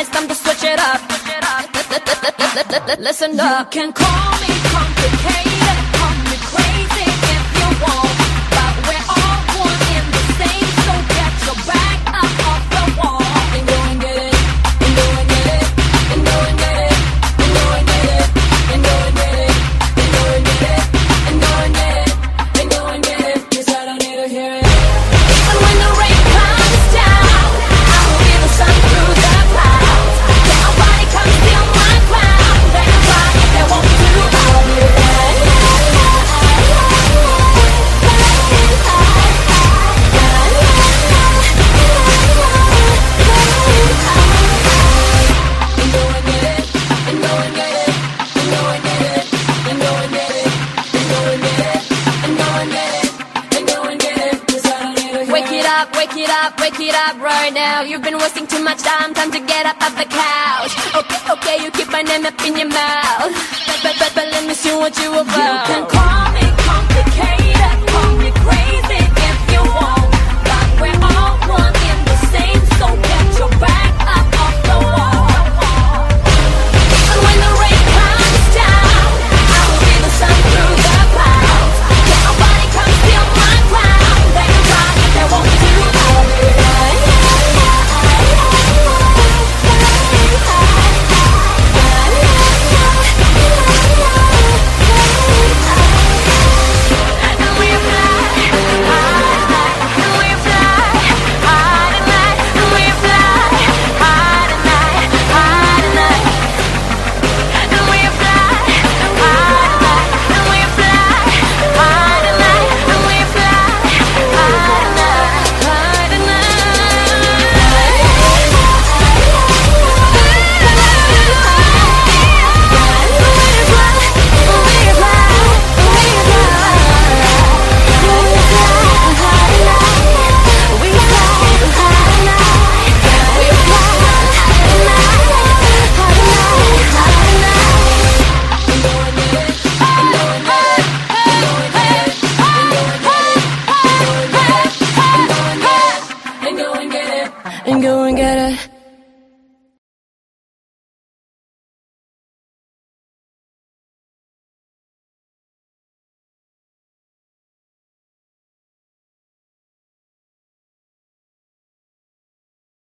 it's time to switch it up. Listen up. You can call me complicated. wake it up, wake it up right now. You've been wasting too much time, time to get up off the couch. Okay, okay, you keep my name up in your mouth. But, but, but, but let me see what you about. and go and get it.